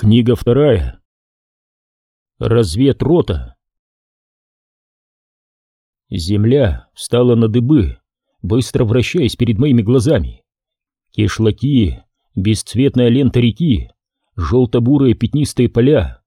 Книга вторая. Разведрота. Земля встала на дыбы, быстро вращаясь перед моими глазами. Кишлаки, бесцветная лента реки, желто-бурые пятнистые поля.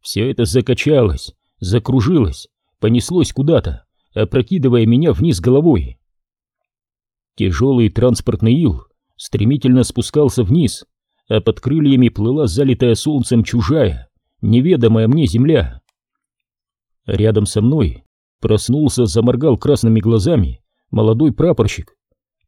Все это закачалось, закружилось, понеслось куда-то, опрокидывая меня вниз головой. Тяжелый транспортный ил стремительно спускался вниз, а под крыльями плыла залитая солнцем чужая, неведомая мне земля. Рядом со мной проснулся, заморгал красными глазами молодой прапорщик,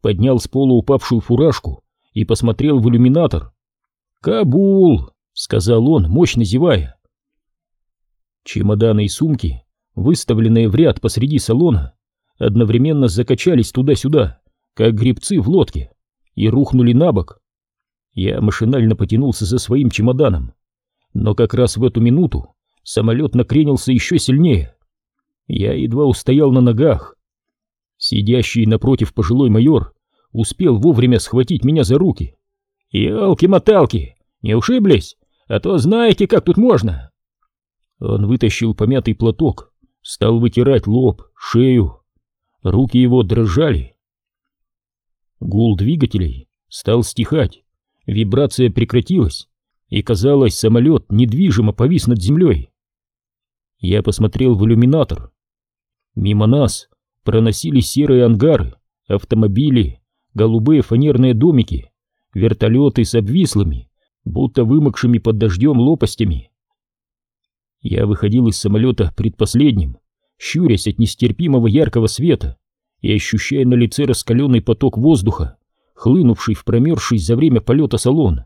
поднял с пола упавшую фуражку и посмотрел в иллюминатор. «Кабул!» — сказал он, мощно зевая. Чемоданы и сумки, выставленные в ряд посреди салона, одновременно закачались туда-сюда, как грибцы в лодке, и рухнули на бок, я машинально потянулся за своим чемоданом, но как раз в эту минуту самолет накренился еще сильнее. Я едва устоял на ногах. Сидящий напротив пожилой майор успел вовремя схватить меня за руки. «Елки-моталки, не ушиблись? А то знаете, как тут можно!» Он вытащил помятый платок, стал вытирать лоб, шею. Руки его дрожали. Гул двигателей стал стихать. Вибрация прекратилась, и, казалось, самолет недвижимо повис над землей. Я посмотрел в иллюминатор. Мимо нас проносились серые ангары, автомобили, голубые фанерные домики, вертолеты с обвислыми, будто вымокшими под дождем лопастями. Я выходил из самолета предпоследним, щурясь от нестерпимого яркого света и ощущая на лице раскаленный поток воздуха, хлынувший в промерзший за время полета салон.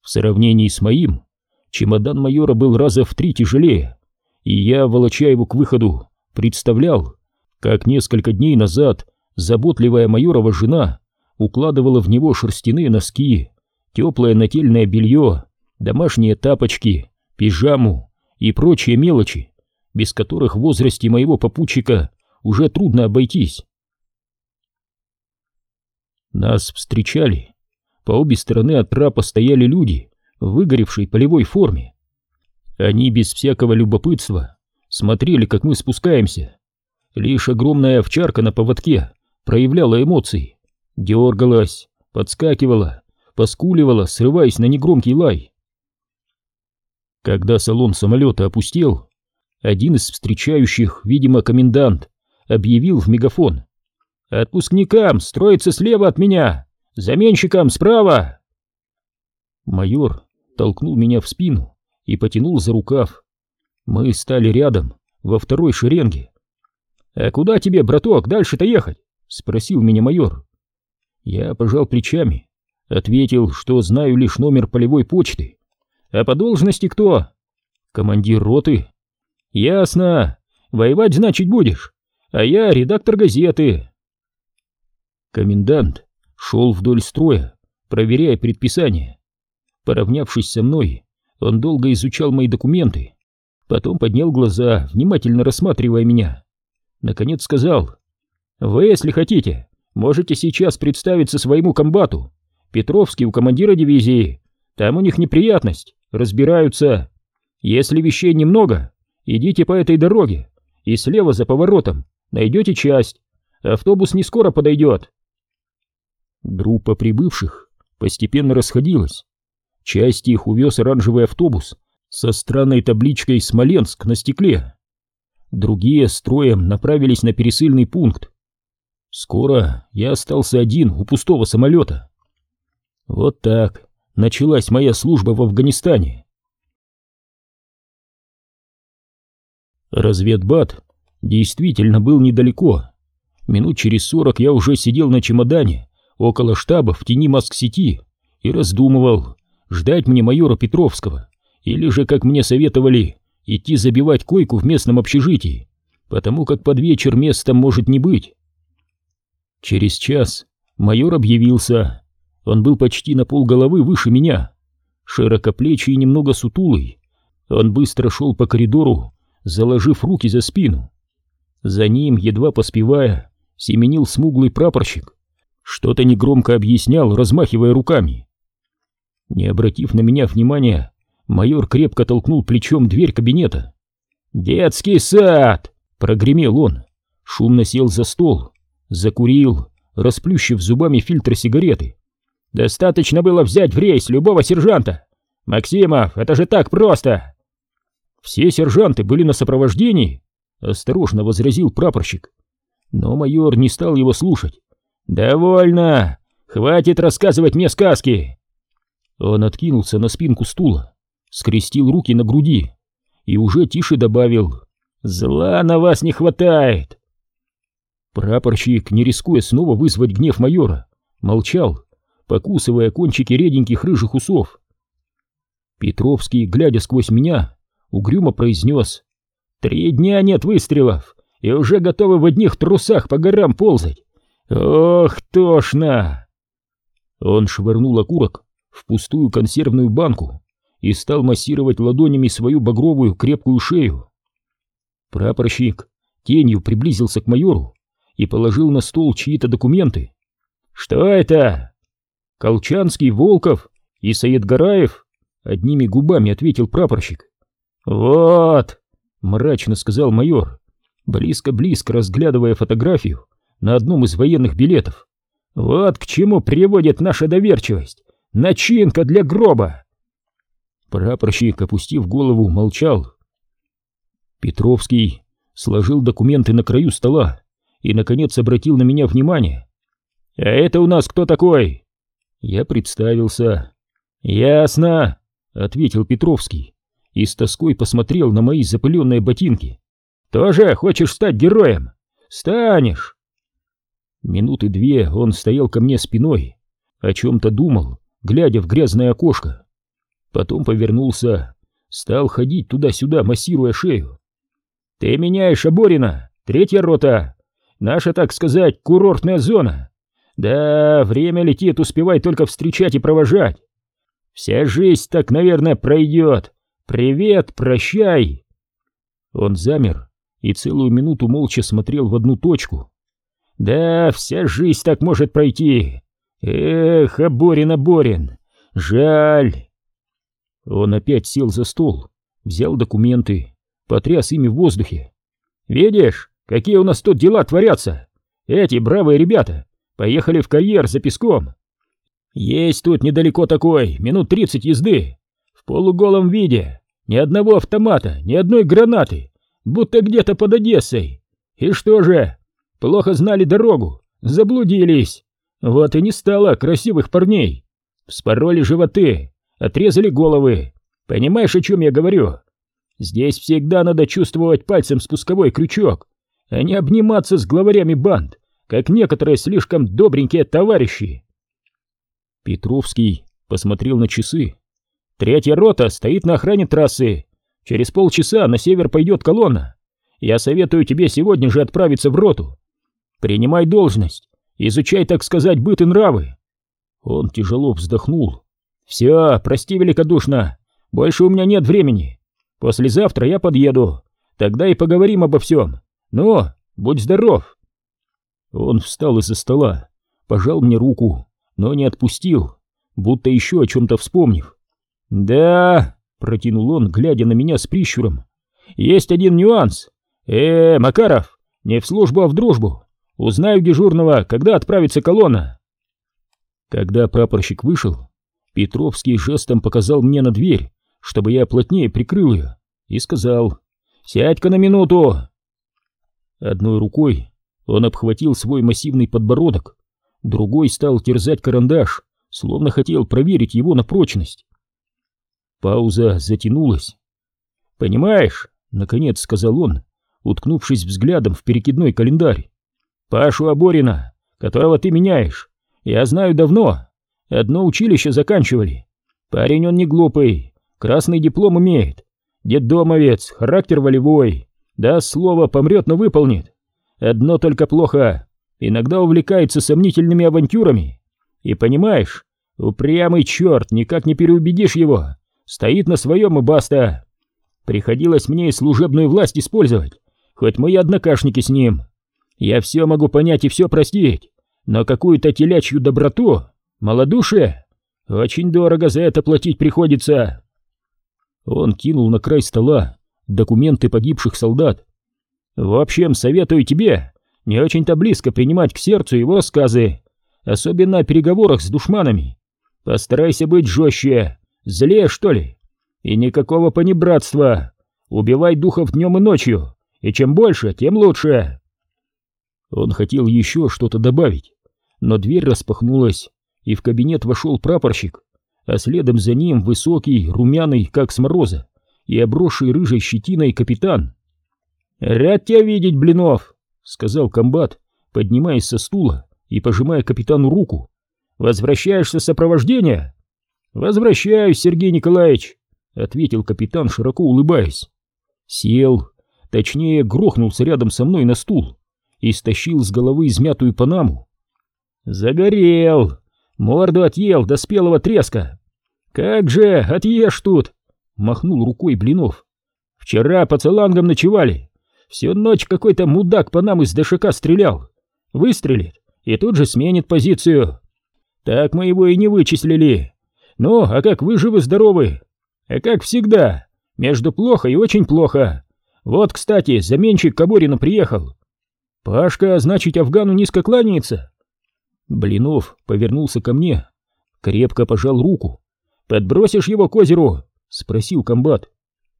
В сравнении с моим, чемодан майора был раза в три тяжелее, и я, волоча его к выходу, представлял, как несколько дней назад заботливая майорова жена укладывала в него шерстяные носки, теплое нательное белье, домашние тапочки, пижаму и прочие мелочи, без которых в возрасте моего попутчика уже трудно обойтись. Нас встречали. По обе стороны от трапа стояли люди в выгоревшей полевой форме. Они без всякого любопытства смотрели, как мы спускаемся. Лишь огромная овчарка на поводке проявляла эмоции, дергалась, подскакивала, поскуливала, срываясь на негромкий лай. Когда салон самолета опустел, один из встречающих, видимо, комендант, объявил в мегафон. Отпускникам строиться слева от меня, заменщикам справа. Майор толкнул меня в спину и потянул за рукав. Мы стали рядом, во второй шеренге. «А куда тебе, браток, дальше-то ехать?» — спросил меня майор. Я пожал плечами, ответил, что знаю лишь номер полевой почты. «А по должности кто?» «Командир роты». «Ясно. Воевать, значит, будешь. А я редактор газеты. Комендант шел вдоль строя, проверяя предписания. Поравнявшись со мной, он долго изучал мои документы, потом поднял глаза, внимательно рассматривая меня. Наконец сказал, «Вы, если хотите, можете сейчас представиться своему комбату. Петровский у командира дивизии. Там у них неприятность, разбираются. Если вещей немного, идите по этой дороге, и слева за поворотом найдете часть. Автобус не скоро подойдет. Группа прибывших постепенно расходилась. Часть их увез оранжевый автобус со странной табличкой «Смоленск» на стекле. Другие строем направились на пересыльный пункт. Скоро я остался один у пустого самолета. Вот так началась моя служба в Афганистане. Разведбат действительно был недалеко. Минут через сорок я уже сидел на чемодане около штаба в тени Маск-сети и раздумывал, ждать мне майора Петровского или же, как мне советовали, идти забивать койку в местном общежитии, потому как под вечер места может не быть. Через час майор объявился. Он был почти на пол головы выше меня, широкоплечий и немного сутулый. Он быстро шел по коридору, заложив руки за спину. За ним, едва поспевая, семенил смуглый прапорщик что-то негромко объяснял, размахивая руками. Не обратив на меня внимания, Майор крепко толкнул плечом дверь кабинета. «Детский сад!» — прогремел он. Шумно сел за стол, закурил, расплющив зубами фильтр сигареты. «Достаточно было взять в рейс любого сержанта! Максимов, это же так просто!» «Все сержанты были на сопровождении», — осторожно возразил прапорщик. Но майор не стал его слушать. «Довольно! Хватит рассказывать мне сказки!» Он откинулся на спинку стула, скрестил руки на груди и уже тише добавил «Зла на вас не хватает!» Прапорщик, не рискуя снова вызвать гнев майора, молчал, покусывая кончики реденьких рыжих усов. Петровский, глядя сквозь меня, угрюмо произнес «Три дня нет выстрелов, и уже готовы в одних трусах по горам ползать! Ох, тошно!» Он швырнул окурок в пустую консервную банку и стал массировать ладонями свою багровую крепкую шею. Прапорщик тенью приблизился к майору и положил на стол чьи-то документы. «Что это?» «Колчанский, Волков и Саедгараев», — одними губами ответил прапорщик. «Вот», — мрачно сказал майор, близко-близко разглядывая фотографию на одном из военных билетов. «Вот к чему приводит наша доверчивость! Начинка для гроба!» Прапорщик, опустив голову, молчал. Петровский сложил документы на краю стола и, наконец, обратил на меня внимание. «А это у нас кто такой?» Я представился. «Ясно», — ответил Петровский и с тоской посмотрел на мои запыленные ботинки. «Тоже хочешь стать героем? Станешь!» Минуты две он стоял ко мне спиной, о чем-то думал, глядя в грязное окошко. Потом повернулся, стал ходить туда-сюда, массируя шею. «Ты меняешь Аборина, третья рота, наша, так сказать, курортная зона. Да, время летит, успевай только встречать и провожать. Вся жизнь так, наверное, пройдет. Привет, прощай!» Он замер и целую минуту молча смотрел в одну точку. «Да, вся жизнь так может пройти. Эх, Аборин, Аборин, жаль!» Он опять сел за стол, взял документы, потряс ими в воздухе. «Видишь, какие у нас тут дела творятся? Эти бравые ребята поехали в карьер за песком. Есть тут недалеко такой, минут тридцать езды, в полуголом виде, ни одного автомата, ни одной гранаты, будто где-то под Одессой. И что же? Плохо знали дорогу, заблудились. Вот и не стало красивых парней. Вспороли животы, отрезали головы. Понимаешь, о чем я говорю? Здесь всегда надо чувствовать пальцем спусковой крючок, а не обниматься с главарями банд, как некоторые слишком добренькие товарищи. Петровский посмотрел на часы. Третья рота стоит на охране трассы. Через полчаса на север пойдет колонна. Я советую тебе сегодня же отправиться в роту. Принимай должность, изучай, так сказать, быт и нравы. Он тяжело вздохнул. «Все, прости великодушно, больше у меня нет времени. Послезавтра я подъеду, тогда и поговорим обо всем. Ну, будь здоров!» Он встал из-за стола, пожал мне руку, но не отпустил, будто еще о чем-то вспомнив. «Да», — протянул он, глядя на меня с прищуром, — «есть один нюанс. Э, Макаров, не в службу, а в дружбу. Узнаю дежурного, когда отправится колонна». Когда прапорщик вышел, Петровский жестом показал мне на дверь, чтобы я плотнее прикрыл ее, и сказал «Сядь-ка на минуту!» Одной рукой он обхватил свой массивный подбородок, другой стал терзать карандаш, словно хотел проверить его на прочность. Пауза затянулась. «Понимаешь», — наконец сказал он, уткнувшись взглядом в перекидной календарь, «Пашу Аборина, которого ты меняешь, я знаю давно, Одно училище заканчивали. Парень он не глупый, красный диплом имеет. Детдомовец, характер волевой. Да, слово помрет, но выполнит. Одно только плохо. Иногда увлекается сомнительными авантюрами. И понимаешь, упрямый черт, никак не переубедишь его. Стоит на своем и баста. Приходилось мне и служебную власть использовать, хоть мы и однокашники с ним. Я все могу понять и все простить, но какую-то телячью доброту Малодушие? Очень дорого за это платить приходится. Он кинул на край стола документы погибших солдат. В общем, советую тебе не очень-то близко принимать к сердцу его рассказы, особенно о переговорах с душманами. Постарайся быть жестче, злее, что ли. И никакого понебратства. Убивай духов днем и ночью, и чем больше, тем лучше. Он хотел еще что-то добавить, но дверь распахнулась, и в кабинет вошел прапорщик, а следом за ним высокий, румяный, как с мороза, и обросший рыжей щетиной капитан. «Рад тебя видеть, Блинов!» — сказал комбат, поднимаясь со стула и пожимая капитану руку. «Возвращаешься с сопровождения?» «Возвращаюсь, Сергей Николаевич!» — ответил капитан, широко улыбаясь. Сел, точнее, грохнулся рядом со мной на стул и стащил с головы измятую панаму. «Загорел! Морду отъел до спелого треска! Как же, отъешь тут!» — махнул рукой Блинов. «Вчера по целангам ночевали. Всю ночь какой-то мудак по из ДШК стрелял. Выстрелит и тут же сменит позицию. Так мы его и не вычислили. Ну, а как вы живы-здоровы? А как всегда, между плохо и очень плохо. Вот, кстати, заменщик Каборину приехал. Пашка, значит, Афгану низко кланяется. Блинов повернулся ко мне, крепко пожал руку. «Подбросишь его к озеру?» — спросил комбат.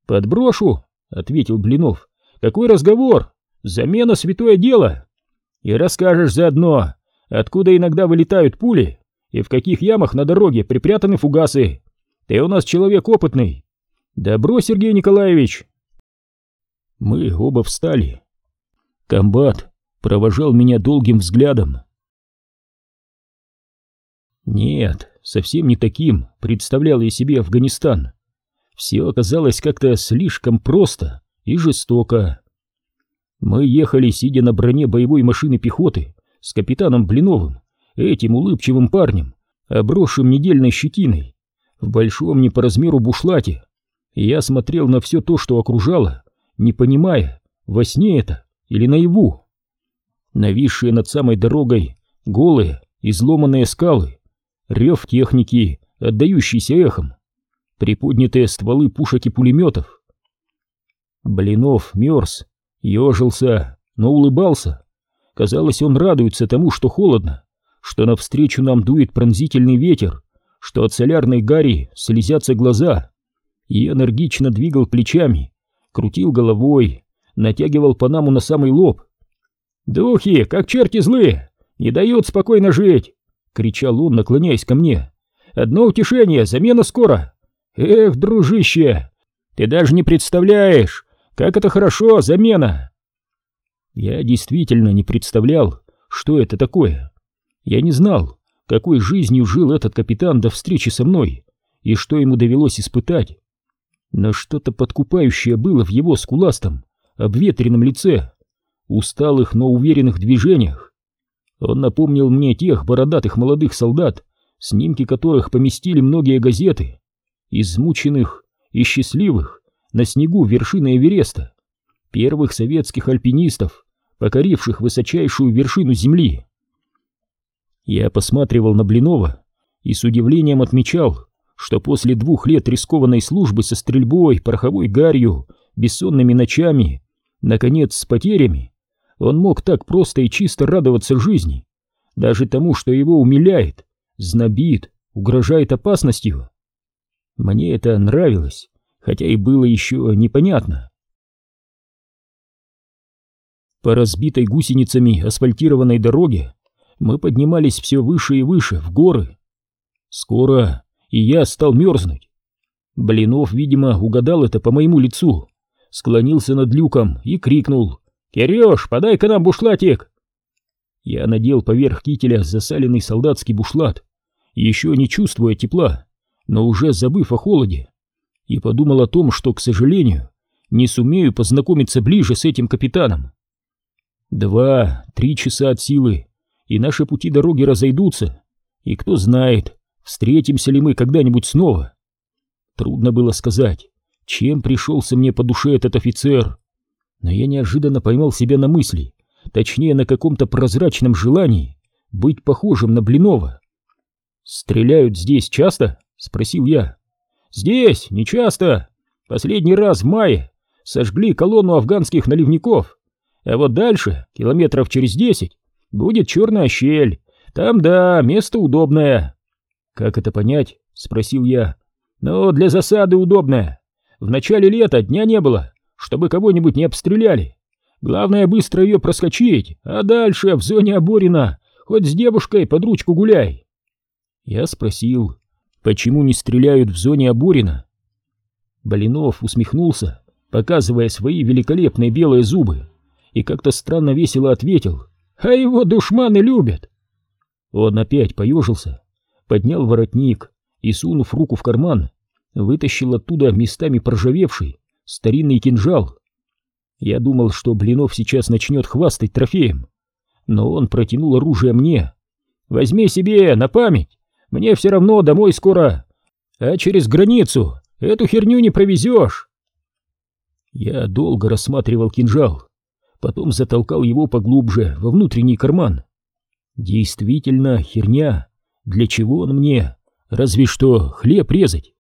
«Подброшу», — ответил Блинов. «Какой разговор? Замена — святое дело. И расскажешь заодно, откуда иногда вылетают пули и в каких ямах на дороге припрятаны фугасы. Ты у нас человек опытный. Добро, Сергей Николаевич!» Мы оба встали. Комбат провожал меня долгим взглядом. Нет, совсем не таким представлял я себе Афганистан. Все оказалось как-то слишком просто и жестоко. Мы ехали, сидя на броне боевой машины пехоты, с капитаном Блиновым, этим улыбчивым парнем, обросшим недельной щетиной, в большом не по размеру бушлате, и я смотрел на все то, что окружало, не понимая, во сне это или наяву. Нависшие над самой дорогой голые, изломанные скалы, рев техники, отдающийся эхом, приподнятые стволы пушек и пулеметов. Блинов мерз, ежился, но улыбался. Казалось, он радуется тому, что холодно, что навстречу нам дует пронзительный ветер, что от солярной гари слезятся глаза и энергично двигал плечами, крутил головой, натягивал панаму на самый лоб. «Духи, как черти злые, не дают спокойно жить!» — кричал он, наклоняясь ко мне. «Одно утешение, замена скоро! Эх, дружище, ты даже не представляешь, как это хорошо, замена!» Я действительно не представлял, что это такое. Я не знал, какой жизнью жил этот капитан до встречи со мной и что ему довелось испытать но что-то подкупающее было в его скуластом, обветренном лице, усталых, но уверенных движениях. Он напомнил мне тех бородатых молодых солдат, снимки которых поместили многие газеты, измученных и счастливых на снегу вершины Эвереста, первых советских альпинистов, покоривших высочайшую вершину Земли. Я посматривал на Блинова и с удивлением отмечал, что после двух лет рискованной службы со стрельбой, пороховой гарью, бессонными ночами, наконец, с потерями, он мог так просто и чисто радоваться жизни, даже тому, что его умиляет, знобит, угрожает опасностью. Мне это нравилось, хотя и было еще непонятно. По разбитой гусеницами асфальтированной дороге мы поднимались все выше и выше, в горы. Скоро и я стал мерзнуть. Блинов, видимо, угадал это по моему лицу, склонился над люком и крикнул «Кирёш, подай-ка нам бушлатик!» Я надел поверх кителя засаленный солдатский бушлат, еще не чувствуя тепла, но уже забыв о холоде, и подумал о том, что, к сожалению, не сумею познакомиться ближе с этим капитаном. Два-три часа от силы, и наши пути дороги разойдутся, и кто знает, Встретимся ли мы когда-нибудь снова? Трудно было сказать, чем пришелся мне по душе этот офицер. Но я неожиданно поймал себя на мысли, точнее на каком-то прозрачном желании быть похожим на Блинова. «Стреляют здесь часто?» — спросил я. «Здесь, не часто. Последний раз в мае сожгли колонну афганских наливников. А вот дальше, километров через десять, будет черная щель. Там, да, место удобное. Как это понять? Спросил я. Ну, для засады удобное. В начале лета дня не было, чтобы кого-нибудь не обстреляли. Главное быстро ее проскочить, а дальше в зоне Оборина хоть с девушкой под ручку гуляй. Я спросил, почему не стреляют в зоне Оборина? Блинов усмехнулся, показывая свои великолепные белые зубы, и как-то странно весело ответил, а его душманы любят. Он опять поежился, поднял воротник и, сунув руку в карман, вытащил оттуда местами проржавевший старинный кинжал. Я думал, что Блинов сейчас начнет хвастать трофеем, но он протянул оружие мне. «Возьми себе на память, мне все равно домой скоро, а через границу эту херню не провезешь». Я долго рассматривал кинжал, потом затолкал его поглубже во внутренний карман. Действительно, херня. Для чего он мне? Разве что хлеб резать.